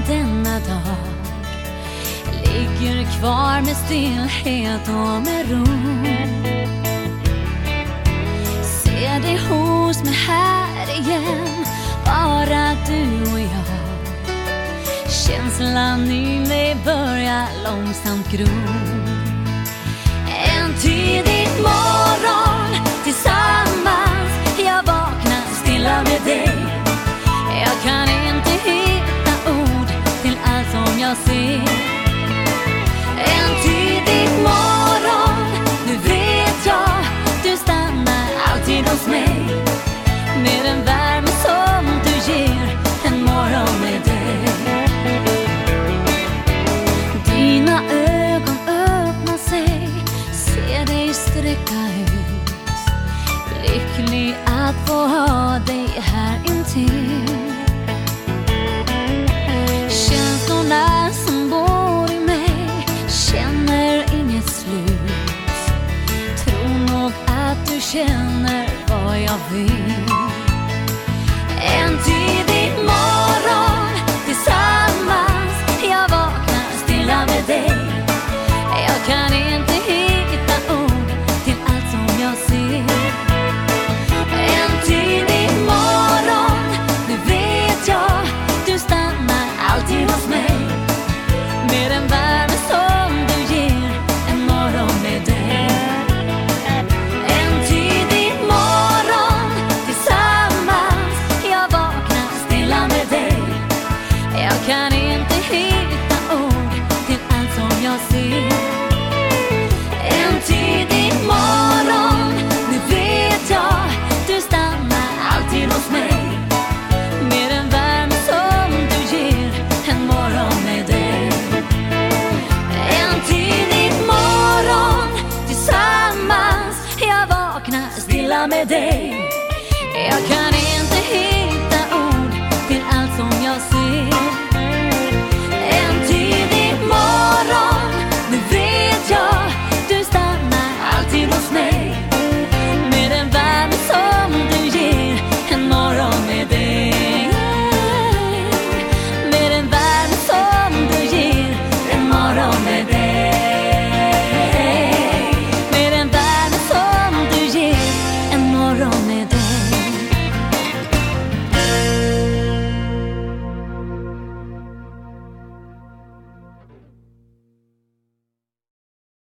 denna dag ligger kvar med stillhet och med ro. Se dig hos mig här igen, bara du och jag. Känslan i mig börjar långsamt gro. lycklig att få ha dig här intill. Känslorna som bor i mig känner inget slut. Tror nog att du känner vad jag vill. hitta ord till allt som jag ser. En tidig morgon, nu vet jag, du stannar alltid hos mig. Med den värme som du ger, en morgon med dig. En tidig morgon, tillsammans, jag vaknar stilla med dig. Jag kan inte